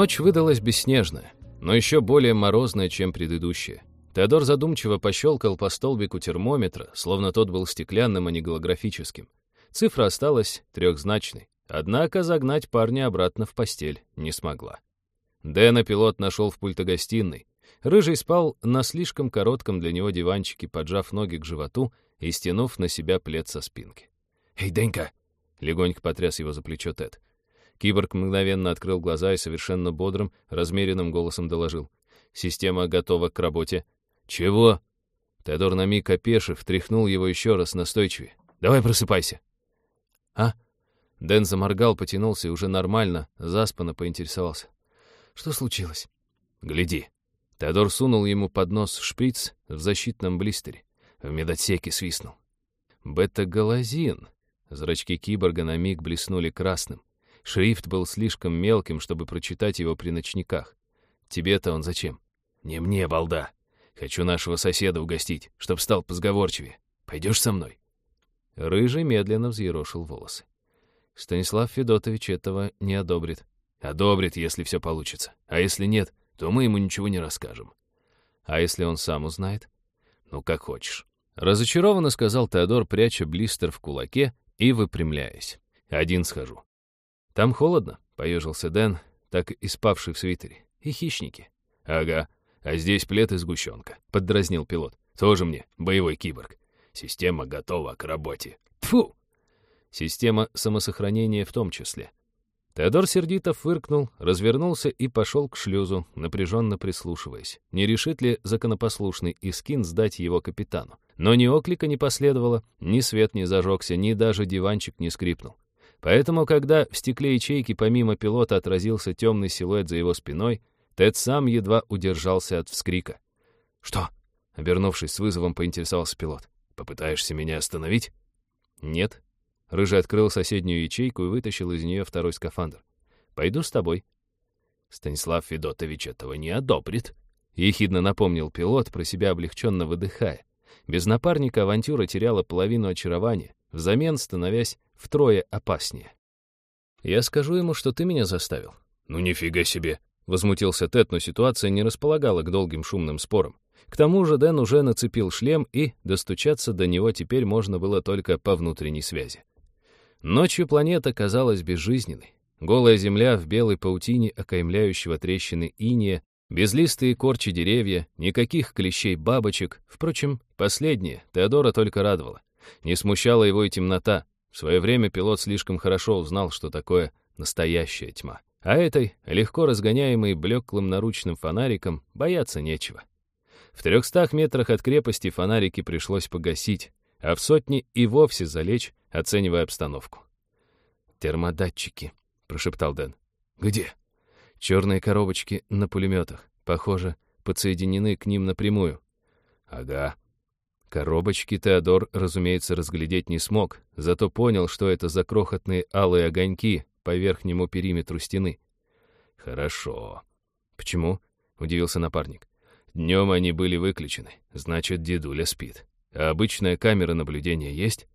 Ночь выдалась бесснежная, но еще более морозная, чем предыдущая. Теодор задумчиво пощелкал по столбику термометра, словно тот был стеклянным, а не голографическим. Цифра осталась трехзначной, однако загнать парня обратно в постель не смогла. Дэна пилот нашел в пультогостиной. Рыжий спал на слишком коротком для него диванчике, поджав ноги к животу и стянув на себя плед со спинки. «Эй, Денька!» — легонько потряс его за плечо Тед. Киборг мгновенно открыл глаза и совершенно бодрым, размеренным голосом доложил. «Система готова к работе». «Чего?» Теодор на миг опешив, тряхнул его еще раз настойчивее. «Давай просыпайся». «А?» Дэн заморгал, потянулся и уже нормально, заспанно поинтересовался. «Что случилось?» «Гляди». Теодор сунул ему под нос шприц в защитном блистере. В медотсеке свистнул. «Бета-галазин». Зрачки киборга на миг блеснули красным. Шрифт был слишком мелким, чтобы прочитать его при ночниках. Тебе-то он зачем? Не мне, балда. Хочу нашего соседа угостить, чтоб стал позговорчивее. Пойдешь со мной? Рыжий медленно взъерошил волосы. Станислав Федотович этого не одобрит. Одобрит, если все получится. А если нет, то мы ему ничего не расскажем. А если он сам узнает? Ну, как хочешь. Разочарованно сказал Теодор, пряча блистер в кулаке и выпрямляясь. Один схожу. «Там холодно», — поежился Дэн, так и спавший в свитере. «И хищники». «Ага, а здесь плед и сгущенка», — поддразнил пилот. «Тоже мне, боевой киборг. Система готова к работе». Тфу! Система самосохранения в том числе. Теодор сердито фыркнул, развернулся и пошел к шлюзу, напряженно прислушиваясь. Не решит ли законопослушный Искин сдать его капитану? Но ни оклика не последовало, ни свет не зажегся, ни даже диванчик не скрипнул. Поэтому, когда в стекле ячейки помимо пилота отразился темный силуэт за его спиной, Тед сам едва удержался от вскрика. «Что?» — обернувшись с вызовом, поинтересовался пилот. «Попытаешься меня остановить?» «Нет». Рыжий открыл соседнюю ячейку и вытащил из нее второй скафандр. «Пойду с тобой». «Станислав Федотович этого не одобрит», — ехидно напомнил пилот, про себя облегченно выдыхая. Без напарника авантюра теряла половину очарования, взамен становясь втрое опаснее. «Я скажу ему, что ты меня заставил». «Ну нифига себе!» — возмутился Тед, но ситуация не располагала к долгим шумным спорам. К тому же Дэн уже нацепил шлем, и достучаться до него теперь можно было только по внутренней связи. Ночью планета казалась безжизненной. Голая земля в белой паутине, окаймляющего трещины иния, безлистые корчи деревья, никаких клещей бабочек. Впрочем, последнее Теодора только радовало. Не смущала его и темнота. В свое время пилот слишком хорошо узнал, что такое настоящая тьма. А этой, легко разгоняемой блеклым наручным фонариком, бояться нечего. В трехстах метрах от крепости фонарики пришлось погасить, а в сотне и вовсе залечь, оценивая обстановку. «Термодатчики», — прошептал Дэн. «Где?» «Черные коробочки на пулеметах. Похоже, подсоединены к ним напрямую». «Ага», Коробочки Теодор, разумеется, разглядеть не смог, зато понял, что это за крохотные алые огоньки по верхнему периметру стены. «Хорошо». «Почему?» — удивился напарник. «Днем они были выключены, значит, дедуля спит. А обычная камера наблюдения есть?»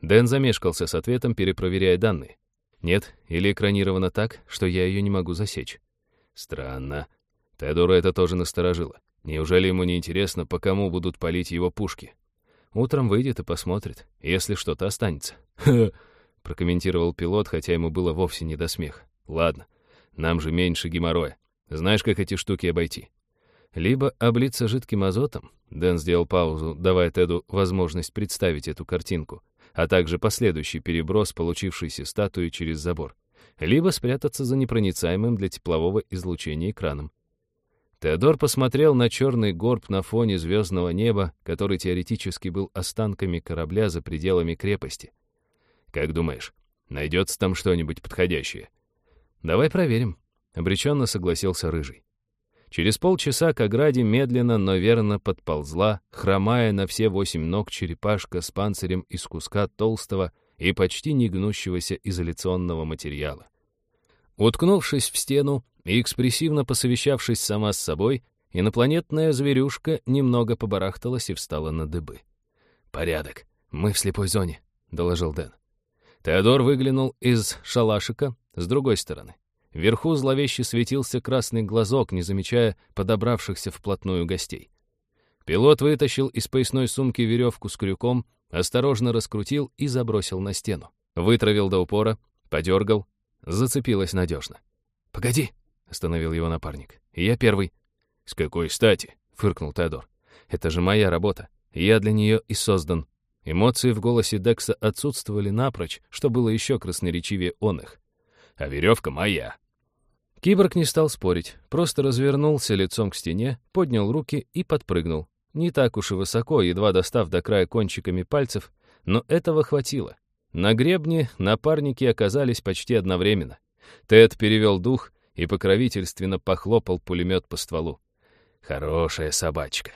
Дэн замешкался с ответом, перепроверяя данные. «Нет, или экранировано так, что я ее не могу засечь». «Странно». Теодора это тоже насторожило. Неужели ему не интересно, по кому будут палить его пушки? Утром выйдет и посмотрит, если что-то останется. «Ха!» — прокомментировал пилот, хотя ему было вовсе не до смеха. «Ладно, нам же меньше геморроя. Знаешь, как эти штуки обойти?» Либо облиться жидким азотом, Дэн сделал паузу, давая Теду возможность представить эту картинку, а также последующий переброс получившейся статуи через забор, либо спрятаться за непроницаемым для теплового излучения экраном. Теодор посмотрел на черный горб на фоне звездного неба, который теоретически был останками корабля за пределами крепости. «Как думаешь, найдется там что-нибудь подходящее?» «Давай проверим», — обреченно согласился Рыжий. Через полчаса к ограде медленно, но верно подползла, хромая на все восемь ног черепашка с панцирем из куска толстого и почти не гнущегося изоляционного материала. Уткнувшись в стену и экспрессивно посовещавшись сама с собой, инопланетная зверюшка немного побарахталась и встала на дыбы. «Порядок. Мы в слепой зоне», — доложил Дэн. Теодор выглянул из шалашика с другой стороны. Вверху зловеще светился красный глазок, не замечая подобравшихся вплотную гостей. Пилот вытащил из поясной сумки веревку с крюком, осторожно раскрутил и забросил на стену. Вытравил до упора, подергал, зацепилась надежно. «Погоди!» — остановил его напарник. «Я первый». «С какой стати?» — фыркнул Теодор. «Это же моя работа. Я для нее и создан». Эмоции в голосе Декса отсутствовали напрочь, что было еще красноречивее он их. «А веревка моя». Киборг не стал спорить, просто развернулся лицом к стене, поднял руки и подпрыгнул. Не так уж и высоко, едва достав до края кончиками пальцев, но этого хватило. На гребне напарники оказались почти одновременно. Тед перевел дух и покровительственно похлопал пулемет по стволу. Хорошая собачка.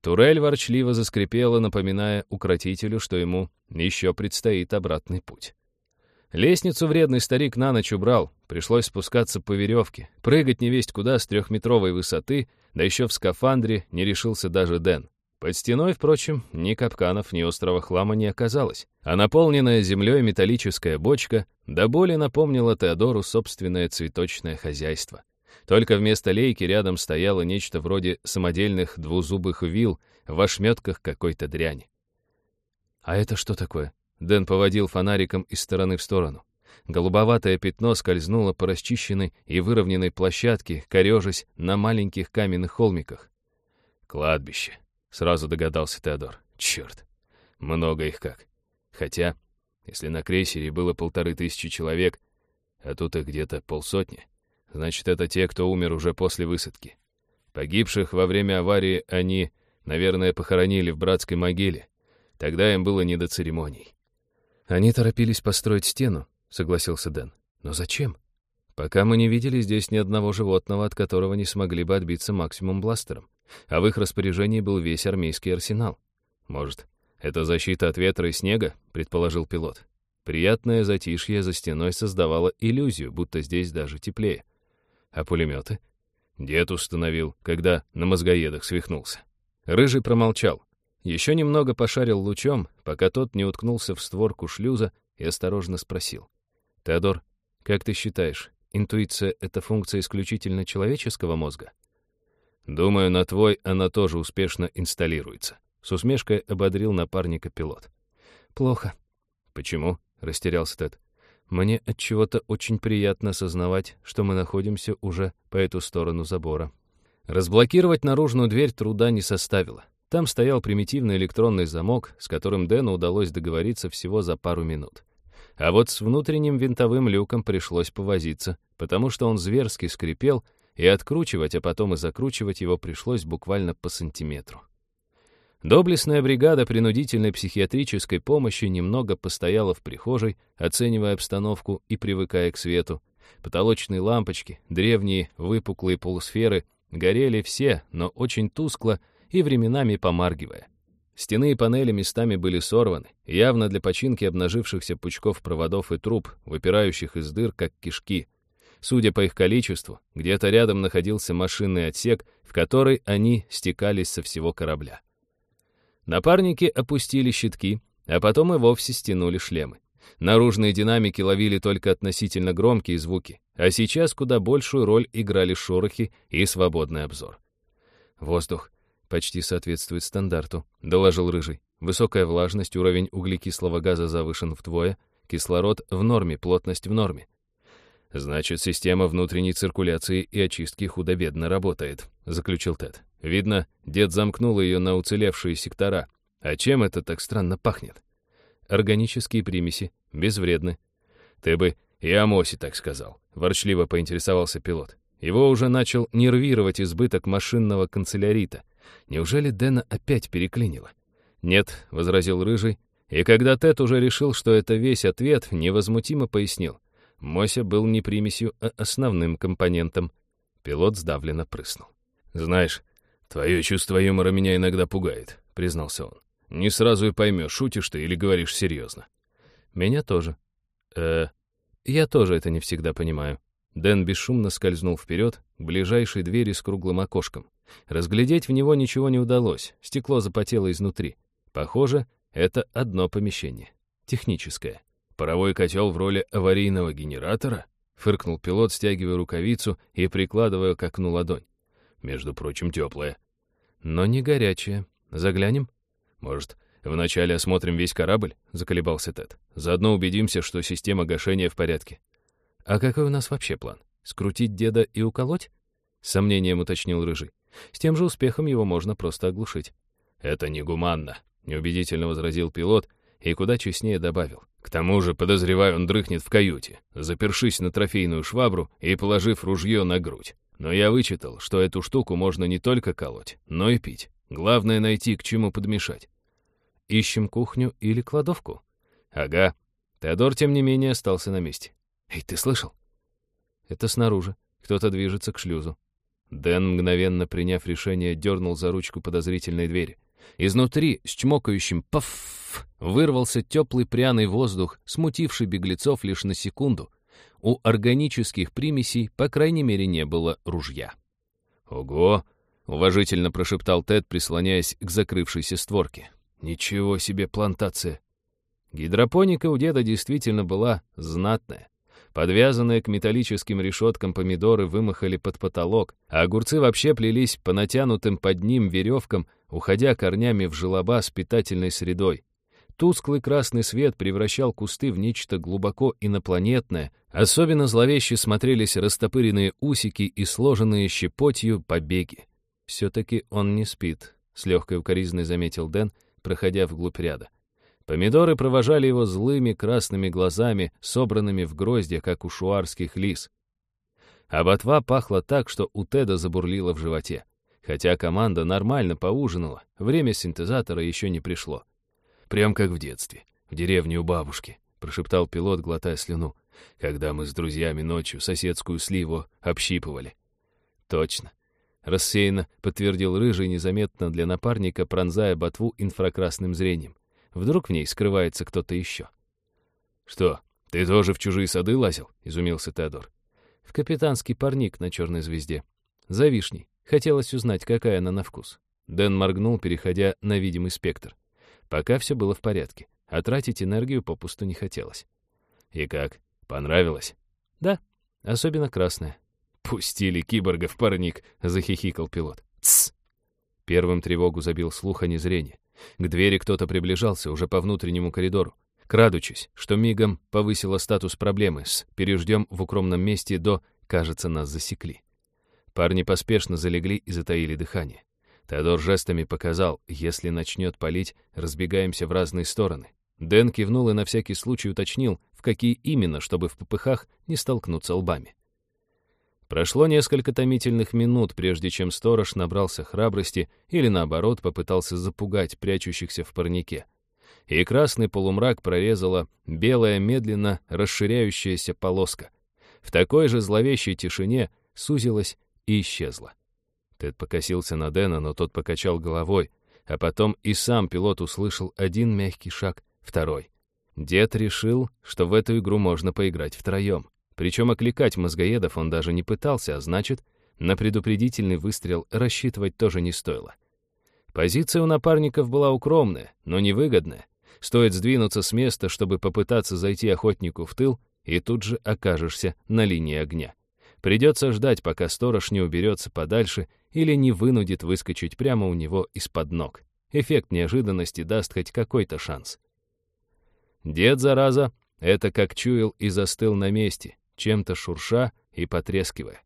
Турель ворчливо заскрипела, напоминая укротителю, что ему еще предстоит обратный путь. Лестницу вредный старик на ночь убрал, пришлось спускаться по веревке, прыгать невесть куда с трехметровой высоты, да еще в скафандре не решился даже Дэн. Под стеной, впрочем, ни капканов, ни острого хлама не оказалось, а наполненная землей металлическая бочка до боли напомнила Теодору собственное цветочное хозяйство. Только вместо лейки рядом стояло нечто вроде самодельных двузубых вил в ошметках какой-то дряни. «А это что такое?» Дэн поводил фонариком из стороны в сторону. Голубоватое пятно скользнуло по расчищенной и выровненной площадке, корежась на маленьких каменных холмиках. «Кладбище», — сразу догадался Теодор. «Черт, много их как. Хотя, если на крейсере было полторы тысячи человек, а тут их где-то полсотни, значит, это те, кто умер уже после высадки. Погибших во время аварии они, наверное, похоронили в братской могиле. Тогда им было не до церемоний. Они торопились построить стену, согласился Дэн. Но зачем? Пока мы не видели здесь ни одного животного, от которого не смогли бы отбиться максимум бластером. А в их распоряжении был весь армейский арсенал. Может, это защита от ветра и снега, предположил пилот. Приятное затишье за стеной создавало иллюзию, будто здесь даже теплее. А пулеметы? Дед установил, когда на мозгоедах свихнулся. Рыжий промолчал. Еще немного пошарил лучом, пока тот не уткнулся в створку шлюза и осторожно спросил. «Теодор, как ты считаешь, интуиция — это функция исключительно человеческого мозга?» «Думаю, на твой она тоже успешно инсталируется», — с усмешкой ободрил напарника пилот. «Плохо». «Почему?» — растерялся Тед. «Мне от чего то очень приятно осознавать, что мы находимся уже по эту сторону забора». Разблокировать наружную дверь труда не составило. Там стоял примитивный электронный замок, с которым Дэну удалось договориться всего за пару минут. А вот с внутренним винтовым люком пришлось повозиться, потому что он зверски скрипел, и откручивать, а потом и закручивать его пришлось буквально по сантиметру. Доблестная бригада принудительной психиатрической помощи немного постояла в прихожей, оценивая обстановку и привыкая к свету. Потолочные лампочки, древние выпуклые полусферы, горели все, но очень тускло, и временами помаргивая. Стены и панели местами были сорваны, явно для починки обнажившихся пучков проводов и труб, выпирающих из дыр, как кишки. Судя по их количеству, где-то рядом находился машинный отсек, в который они стекались со всего корабля. Напарники опустили щитки, а потом и вовсе стянули шлемы. Наружные динамики ловили только относительно громкие звуки, а сейчас куда большую роль играли шорохи и свободный обзор. Воздух почти соответствует стандарту», — доложил Рыжий. «Высокая влажность, уровень углекислого газа завышен вдвое, кислород в норме, плотность в норме». «Значит, система внутренней циркуляции и очистки худо-бедно работает», — заключил Тед. «Видно, дед замкнул ее на уцелевшие сектора. А чем это так странно пахнет?» «Органические примеси, безвредны». «Ты бы и о Мосе так сказал», — ворчливо поинтересовался пилот. Его уже начал нервировать избыток машинного канцелярита — Неужели Дэна опять переклинило? «Нет», — возразил Рыжий, и когда Тед уже решил, что это весь ответ, невозмутимо пояснил. Мося был не примесью, а основным компонентом. Пилот сдавленно прыснул. «Знаешь, твое чувство юмора меня иногда пугает», — признался он. «Не сразу и поймешь, шутишь ты или говоришь серьезно». «Меня тоже». «Э, я тоже это не всегда понимаю». Дэн бесшумно скользнул вперед к ближайшей двери с круглым окошком. Разглядеть в него ничего не удалось, стекло запотело изнутри. Похоже, это одно помещение. Техническое. Паровой котел в роли аварийного генератора? — фыркнул пилот, стягивая рукавицу и прикладывая к окну ладонь. «Между прочим, теплая». «Но не горячая. Заглянем?» «Может, вначале осмотрим весь корабль?» — заколебался Тед. «Заодно убедимся, что система гашения в порядке». «А какой у нас вообще план? Скрутить деда и уколоть?» — сомнением уточнил Рыжий. «С тем же успехом его можно просто оглушить». «Это негуманно», — неубедительно возразил пилот и куда честнее добавил. «К тому же, подозреваю, он дрыхнет в каюте, запершись на трофейную швабру и положив ружье на грудь. Но я вычитал, что эту штуку можно не только колоть, но и пить. Главное — найти, к чему подмешать». «Ищем кухню или кладовку?» «Ага». Теодор, тем не менее, остался на месте. «Эй, ты слышал?» «Это снаружи. Кто-то движется к шлюзу». Дэн, мгновенно приняв решение, дернул за ручку подозрительной двери. Изнутри, с чмокающим «паф» вырвался теплый пряный воздух, смутивший беглецов лишь на секунду. У органических примесей, по крайней мере, не было ружья. «Ого!» — уважительно прошептал Тед, прислоняясь к закрывшейся створке. «Ничего себе плантация!» Гидропоника у деда действительно была знатная. Подвязанные к металлическим решеткам помидоры вымахали под потолок, а огурцы вообще плелись по натянутым под ним веревкам, уходя корнями в желоба с питательной средой. Тусклый красный свет превращал кусты в нечто глубоко инопланетное, особенно зловеще смотрелись растопыренные усики и сложенные щепотью побеги. «Все-таки он не спит», — с легкой укоризной заметил Дэн, проходя вглубь ряда. Помидоры провожали его злыми красными глазами, собранными в гроздья, как у шуарских лис. А ботва пахла так, что у Теда забурлило в животе. Хотя команда нормально поужинала, время синтезатора еще не пришло. «Прям как в детстве, в деревне у бабушки», — прошептал пилот, глотая слюну, когда мы с друзьями ночью соседскую сливу общипывали. «Точно», — рассеянно подтвердил Рыжий, незаметно для напарника, пронзая ботву инфракрасным зрением. Вдруг в ней скрывается кто-то еще. «Что, ты тоже в чужие сады лазил?» — изумился Теодор. «В капитанский парник на черной звезде. За вишней. Хотелось узнать, какая она на вкус». Дэн моргнул, переходя на видимый спектр. Пока все было в порядке, а тратить энергию попусту не хотелось. «И как? Понравилось?» «Да, особенно красная». «Пустили киборга в парник», — захихикал пилот. «Тсс!» Первым тревогу забил слух, а не зрение. К двери кто-то приближался уже по внутреннему коридору, крадучись, что мигом повысило статус проблемы с «переждем в укромном месте» до «кажется, нас засекли». Парни поспешно залегли и затаили дыхание. Теодор жестами показал, если начнет палить, разбегаемся в разные стороны. Дэн кивнул и на всякий случай уточнил, в какие именно, чтобы в попыхах не столкнуться лбами. Прошло несколько томительных минут, прежде чем сторож набрался храбрости или, наоборот, попытался запугать прячущихся в парнике. И красный полумрак прорезала белая, медленно расширяющаяся полоска. В такой же зловещей тишине сузилась и исчезла. Тед покосился на Дэна, но тот покачал головой, а потом и сам пилот услышал один мягкий шаг, второй. Дед решил, что в эту игру можно поиграть втроем. Причем окликать мозгоедов он даже не пытался, а значит, на предупредительный выстрел рассчитывать тоже не стоило. Позиция у напарников была укромная, но невыгодная. Стоит сдвинуться с места, чтобы попытаться зайти охотнику в тыл, и тут же окажешься на линии огня. Придется ждать, пока сторож не уберется подальше или не вынудит выскочить прямо у него из-под ног. Эффект неожиданности даст хоть какой-то шанс. Дед, зараза, это как чуял и застыл на месте, чем-то шурша и потрескивая.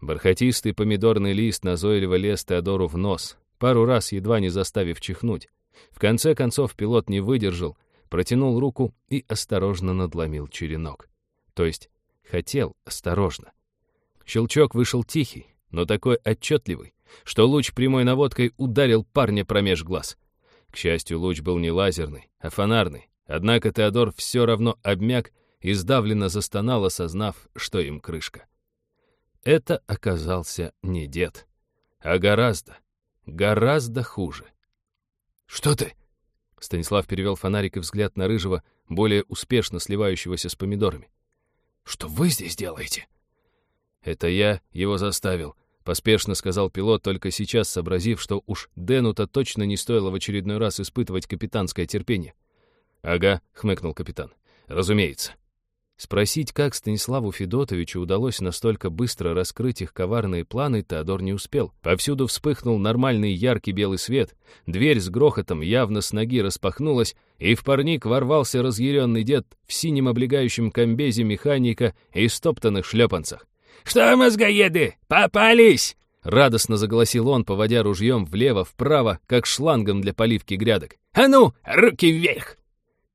Бархатистый помидорный лист назойливо лез Теодору в нос, пару раз едва не заставив чихнуть. В конце концов пилот не выдержал, протянул руку и осторожно надломил черенок. То есть хотел осторожно. Щелчок вышел тихий, но такой отчетливый, что луч прямой наводкой ударил парня промеж глаз. К счастью, луч был не лазерный, а фонарный, однако Теодор все равно обмяк и сдавленно застонал, осознав, что им крышка. Это оказался не дед, а гораздо, гораздо хуже. «Что ты?» Станислав перевел фонарик и взгляд на Рыжего, более успешно сливающегося с помидорами. «Что вы здесь делаете?» «Это я его заставил», — поспешно сказал пилот, только сейчас сообразив, что уж Дэну-то точно не стоило в очередной раз испытывать капитанское терпение. «Ага», — хмыкнул капитан. «Разумеется». Спросить, как Станиславу Федотовичу удалось настолько быстро раскрыть их коварные планы, Теодор не успел. Повсюду вспыхнул нормальный яркий белый свет, дверь с грохотом явно с ноги распахнулась, и в парник ворвался разъяренный дед в синем облегающем комбезе механика и стоптанных шлепанцах. «Что, мозгоеды, попались?» Радостно заголосил он, поводя ружьем влево-вправо, как шлангом для поливки грядок. «А ну, руки вверх!»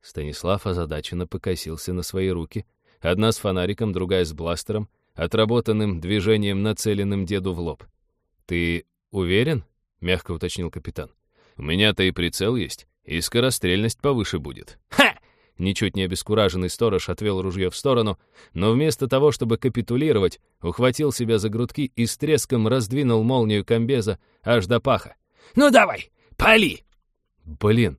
Станислав озадаченно покосился на свои руки, Одна с фонариком, другая с бластером, отработанным движением, нацеленным деду в лоб. «Ты уверен?» — мягко уточнил капитан. «У меня-то и прицел есть, и скорострельность повыше будет». «Ха!» Ничуть не обескураженный сторож отвел ружье в сторону, но вместо того, чтобы капитулировать, ухватил себя за грудки и с треском раздвинул молнию комбеза аж до паха. «Ну давай, пали!» «Блин,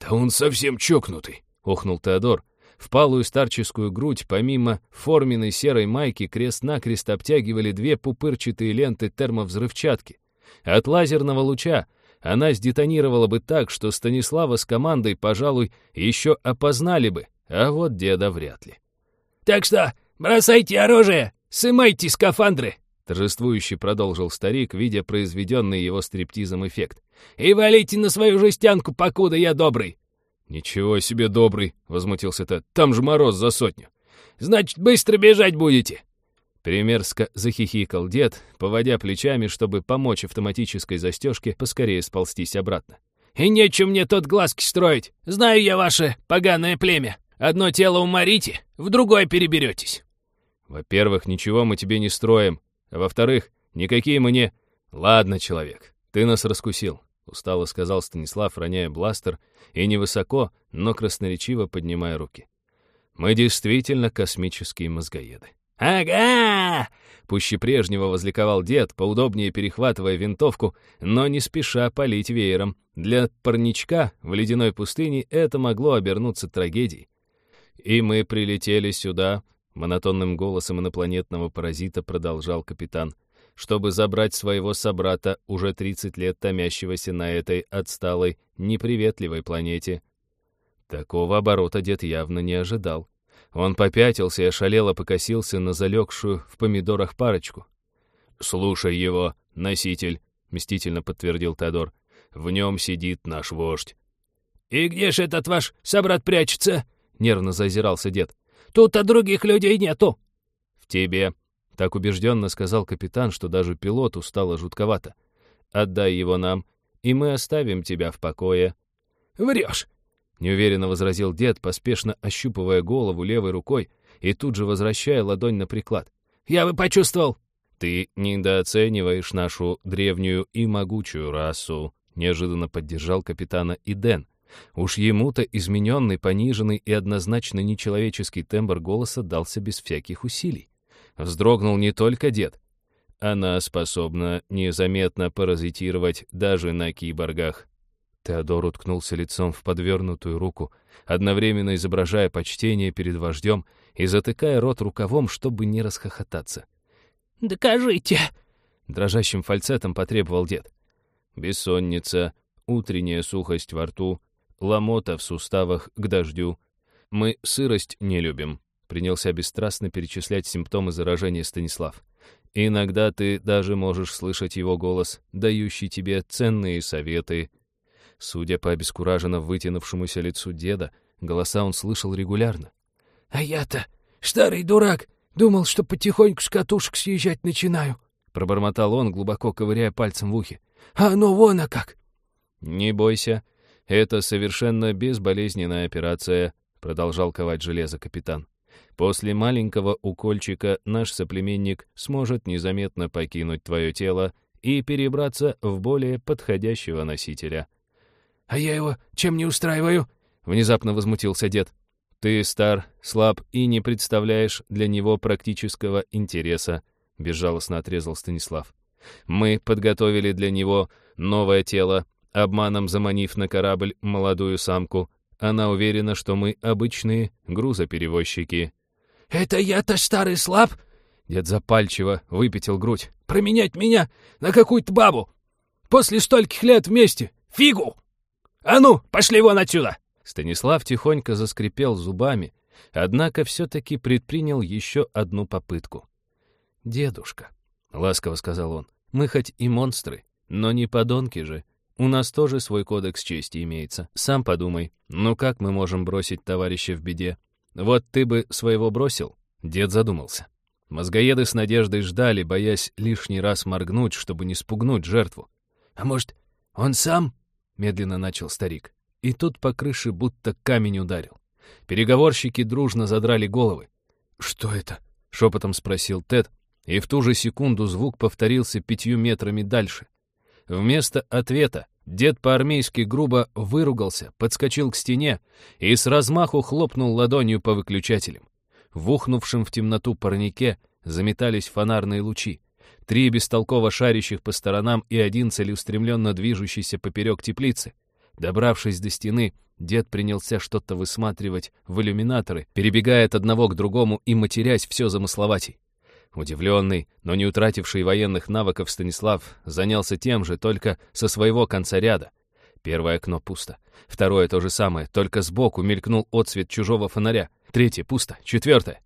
да он совсем чокнутый!» — охнул Теодор, Впалую старческую грудь, помимо форменной серой майки, крест-накрест обтягивали две пупырчатые ленты термовзрывчатки. От лазерного луча она сдетонировала бы так, что Станислава с командой, пожалуй, еще опознали бы, а вот деда вряд ли. «Так что бросайте оружие, сымайте скафандры!» Торжествующе продолжил старик, видя произведенный его стриптизом эффект. «И валите на свою жестянку, покуда я добрый!» «Ничего себе добрый!» — возмутился Тед. «Там же мороз за сотню!» «Значит, быстро бежать будете!» Примерзко захихикал дед, поводя плечами, чтобы помочь автоматической застежке поскорее сползтись обратно. «И нечем мне тот глазки строить! Знаю я ваше поганое племя! Одно тело уморите, в другое переберетесь!» «Во-первых, ничего мы тебе не строим, а во-вторых, никакие мы не...» «Ладно, человек, ты нас раскусил. — устало сказал Станислав, роняя бластер, и невысоко, но красноречиво поднимая руки. «Мы действительно космические мозгоеды». «Ага!» — пуще прежнего возликовал дед, поудобнее перехватывая винтовку, но не спеша палить веером. Для парничка в ледяной пустыне это могло обернуться трагедией. «И мы прилетели сюда», — монотонным голосом инопланетного паразита продолжал капитан — чтобы забрать своего собрата, уже 30 лет томящегося на этой отсталой, неприветливой планете. Такого оборота дед явно не ожидал. Он попятился и ошалело покосился на залегшую в помидорах парочку. «Слушай его, носитель», — мстительно подтвердил Тодор. «В нем сидит наш вождь». «И где же этот ваш собрат прячется?» — нервно зазирался дед. «Тут-то других людей нету». «В тебе», так убежденно сказал капитан, что даже пилоту стало жутковато. «Отдай его нам, и мы оставим тебя в покое». «Врешь!» — неуверенно возразил дед, поспешно ощупывая голову левой рукой и тут же возвращая ладонь на приклад. «Я бы почувствовал!» «Ты недооцениваешь нашу древнюю и могучую расу», — неожиданно поддержал капитана и Дэн. Уж ему-то измененный, пониженный и однозначно нечеловеческий тембр голоса дался без всяких усилий. Вздрогнул не только дед. Она способна незаметно паразитировать даже на киборгах. Теодор уткнулся лицом в подвернутую руку, одновременно изображая почтение перед вождем и затыкая рот рукавом, чтобы не расхохотаться. «Докажите!» — дрожащим фальцетом потребовал дед. Бессонница, утренняя сухость во рту, ломота в суставах к дождю. Мы сырость не любим. Принялся бесстрастно перечислять симптомы заражения Станислав. Иногда ты даже можешь слышать его голос, дающий тебе ценные советы. Судя по обескураженно вытянувшемуся лицу деда, голоса он слышал регулярно. «А я-то, старый дурак, думал, что потихоньку с катушек съезжать начинаю», — пробормотал он, глубоко ковыряя пальцем в ухе. «А ну вон а как!» «Не бойся, это совершенно безболезненная операция», — продолжал ковать железо капитан. После маленького укольчика наш соплеменник сможет незаметно покинуть твое тело и перебраться в более подходящего носителя. «А я его чем не устраиваю?» — внезапно возмутился дед. «Ты стар, слаб и не представляешь для него практического интереса», — безжалостно отрезал Станислав. «Мы подготовили для него новое тело, обманом заманив на корабль молодую самку. Она уверена, что мы обычные грузоперевозчики, «Это я-то старый слаб?» Дед запальчиво выпятил грудь. «Променять меня на какую-то бабу! После стольких лет вместе! Фигу! А ну, пошли вон отсюда!» Станислав тихонько заскрипел зубами, однако все-таки предпринял еще одну попытку. «Дедушка», — ласково сказал он, — «мы хоть и монстры, но не подонки же. У нас тоже свой кодекс чести имеется. Сам подумай, ну как мы можем бросить товарища в беде? Вот ты бы своего бросил?» Дед задумался. Мозгоеды с надеждой ждали, боясь лишний раз моргнуть, чтобы не спугнуть жертву. «А может, он сам?» — медленно начал старик. И тут по крыше будто камень ударил. Переговорщики дружно задрали головы. «Что это?» — шепотом спросил Тед, и в ту же секунду звук повторился пятью метрами дальше. Вместо ответа дед по-армейски грубо выругался, подскочил к стене и с размаху хлопнул ладонью по выключателям. В ухнувшем в темноту парнике заметались фонарные лучи. Три бестолково шарящих по сторонам и один целеустремленно движущийся поперек теплицы. Добравшись до стены, дед принялся что-то высматривать в иллюминаторы, перебегая от одного к другому и матерясь все замысловатей. Удивленный, но не утративший военных навыков Станислав занялся тем же, только со своего конца ряда. Первое окно пусто. Второе то же самое, только сбоку мелькнул отсвет чужого фонаря. Третье пусто. Четвертое.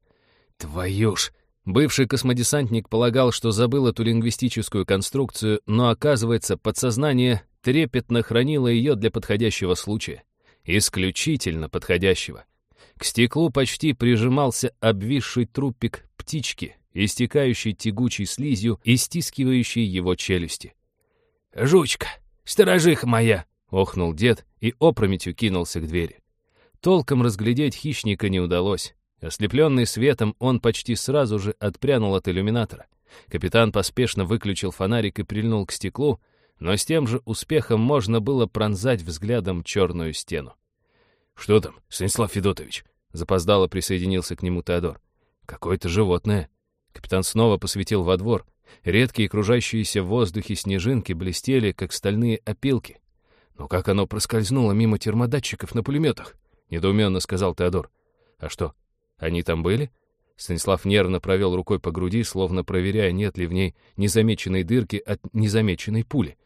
Твою ж! Бывший космодесантник полагал, что забыл эту лингвистическую конструкцию, но, оказывается, подсознание трепетно хранило ее для подходящего случая. Исключительно подходящего. К стеклу почти прижимался обвисший трупик птички, истекающий тягучей слизью и стискивающий его челюсти. «Жучка! Сторожиха моя!» — охнул дед и опрометью кинулся к двери. Толком разглядеть хищника не удалось. Ослепленный светом, он почти сразу же отпрянул от иллюминатора. Капитан поспешно выключил фонарик и прильнул к стеклу, но с тем же успехом можно было пронзать взглядом черную стену. «Что там, Станислав Федотович?» Запоздало присоединился к нему Теодор. «Какое-то животное». Капитан снова посветил во двор. Редкие кружащиеся в воздухе снежинки блестели, как стальные опилки. «Но как оно проскользнуло мимо термодатчиков на пулеметах?» — недоуменно сказал Теодор. «А что, они там были?» Станислав нервно провел рукой по груди, словно проверяя, нет ли в ней незамеченной дырки от незамеченной пули.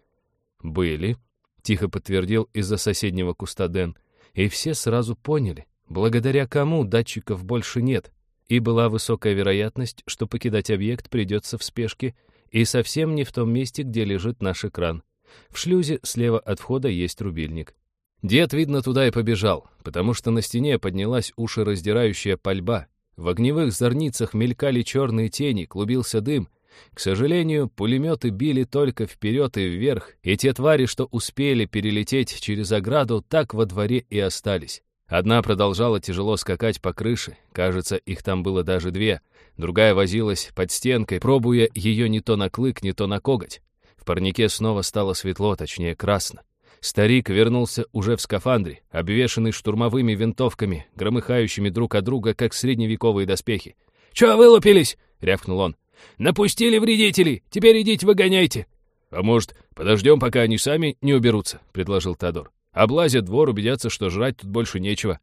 «Были», — тихо подтвердил из-за соседнего куста Дэн. И все сразу поняли, благодаря кому датчиков больше нет. И была высокая вероятность, что покидать объект придется в спешке и совсем не в том месте, где лежит наш экран. В шлюзе слева от входа есть рубильник. Дед, видно, туда и побежал, потому что на стене поднялась ушераздирающая пальба. В огневых зорницах мелькали черные тени, клубился дым. К сожалению, пулеметы били только вперед и вверх, и те твари, что успели перелететь через ограду, так во дворе и остались. Одна продолжала тяжело скакать по крыше, кажется, их там было даже две. Другая возилась под стенкой, пробуя ее не то на клык, не то на коготь. В парнике снова стало светло, точнее красно. Старик вернулся уже в скафандре, обвешанный штурмовыми винтовками, громыхающими друг от друга, как средневековые доспехи. «Чё вылупились?» — рявкнул он. «Напустили вредителей! Теперь идите выгоняйте!» «А может, подождем, пока они сами не уберутся?» — предложил Тодор. «Облазят двор, убедятся, что жрать тут больше нечего».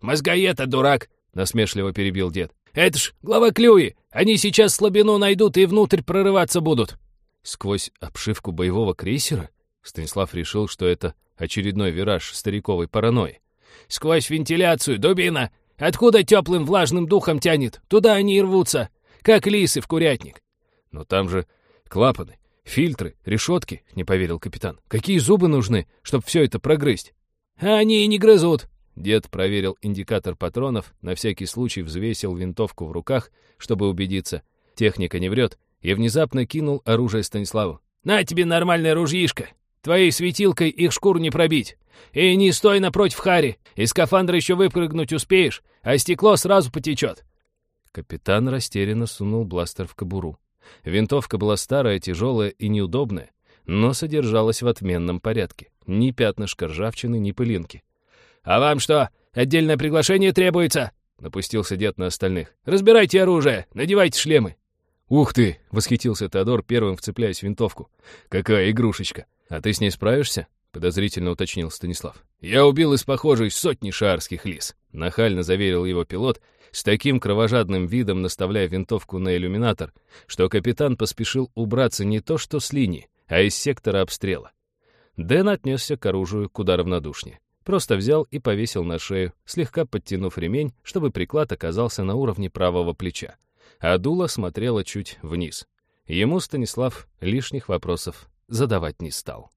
«Мозгоед, дурак!» — насмешливо перебил дед. «Это ж глава Клюи! Они сейчас слабину найдут и внутрь прорываться будут!» Сквозь обшивку боевого крейсера? Станислав решил, что это очередной вираж стариковой паранойи. «Сквозь вентиляцию, дубина! Откуда теплым влажным духом тянет? Туда они и рвутся, как лисы в курятник!» «Но там же клапаны, фильтры, решетки», — не поверил капитан. «Какие зубы нужны, чтобы все это прогрызть?» «Они не грызут!» Дед проверил индикатор патронов, на всякий случай взвесил винтовку в руках, чтобы убедиться. Техника не врет, и внезапно кинул оружие Станиславу. «На тебе нормальное ружьишко! Твоей светилкой их шкуру не пробить. И не стой напротив Хари. Из скафандра еще выпрыгнуть успеешь, а стекло сразу потечет. Капитан растерянно сунул бластер в кобуру. Винтовка была старая, тяжелая и неудобная, но содержалась в отменном порядке. Ни пятнышка ржавчины, ни пылинки. «А вам что, отдельное приглашение требуется?» — напустился дед на остальных. «Разбирайте оружие, надевайте шлемы». «Ух ты!» — восхитился Теодор, первым вцепляясь в винтовку. «Какая игрушечка! «А ты с ней справишься?» — подозрительно уточнил Станислав. «Я убил из похожей сотни шаарских лис», — нахально заверил его пилот, с таким кровожадным видом наставляя винтовку на иллюминатор, что капитан поспешил убраться не то что с линии, а из сектора обстрела. Дэн отнесся к оружию куда равнодушнее. Просто взял и повесил на шею, слегка подтянув ремень, чтобы приклад оказался на уровне правого плеча. А дуло смотрело чуть вниз. Ему Станислав лишних вопросов задавать не стал.